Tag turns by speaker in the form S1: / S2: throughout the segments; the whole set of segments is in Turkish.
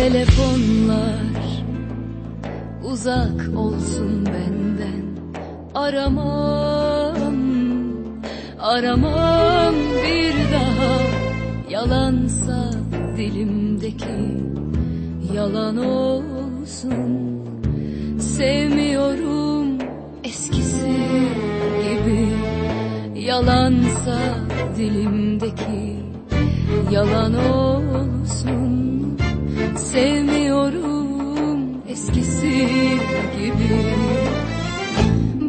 S1: Telefonlar uzak olsun benden. Aramam, aramam bir daha. Yalansa dilimdeki yalan olsun. Sevmiyorum eskisi gibi. Yalansa dilimdeki yalan olsun Sevmiyorum eskisi gibi.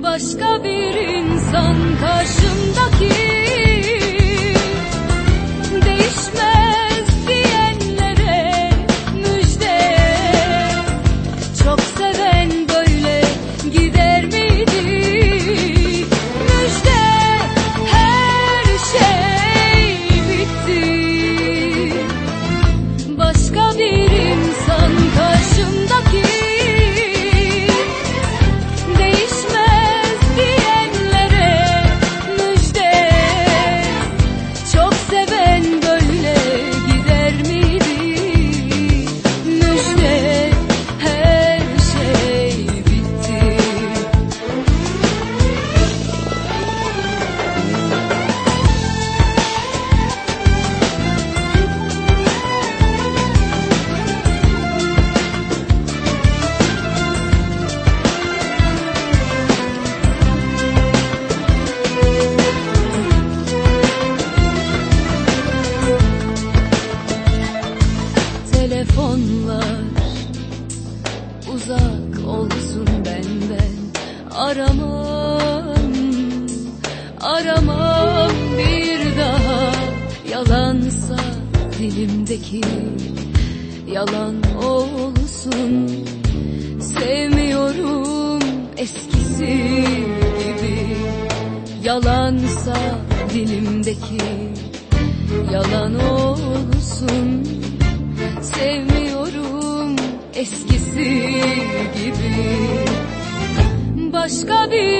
S1: Başka bir insan karşımdaki telefonlar. Uzak olsun benden. Aramam aramam bir daha. Yalansa dilimdeki yalan olsun. Sevmiyorum eskisi gibi. Yalansa dilimdeki yalan olsun Sevmiyorum eskisi gibi. Başka bir